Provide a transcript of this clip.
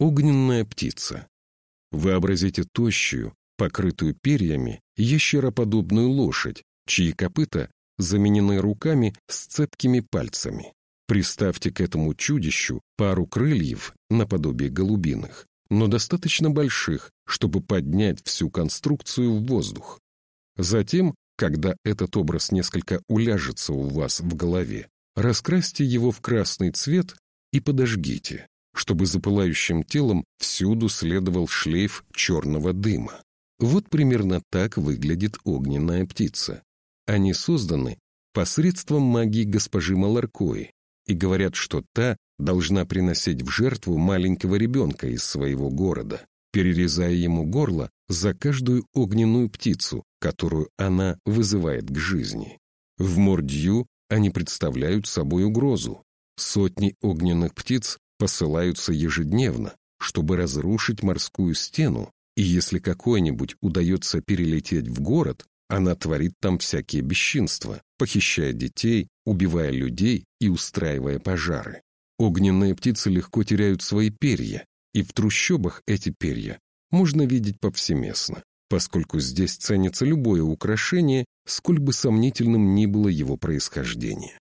Огненная птица. Вообразите тощую, покрытую перьями, ящероподобную лошадь, чьи копыта заменены руками с цепкими пальцами. Приставьте к этому чудищу пару крыльев наподобие голубиных, но достаточно больших, чтобы поднять всю конструкцию в воздух. Затем, когда этот образ несколько уляжется у вас в голове, раскрасьте его в красный цвет и подожгите, чтобы за пылающим телом всюду следовал шлейф черного дыма. Вот примерно так выглядит огненная птица. Они созданы посредством магии госпожи Маларкои и говорят, что та должна приносить в жертву маленького ребенка из своего города, перерезая ему горло за каждую огненную птицу, которую она вызывает к жизни. В Мордью они представляют собой угрозу. Сотни огненных птиц посылаются ежедневно, чтобы разрушить морскую стену, и если какой-нибудь удается перелететь в город, она творит там всякие бесчинства, похищая детей, убивая людей и устраивая пожары. Огненные птицы легко теряют свои перья, и в трущобах эти перья можно видеть повсеместно, поскольку здесь ценится любое украшение, сколь бы сомнительным ни было его происхождение.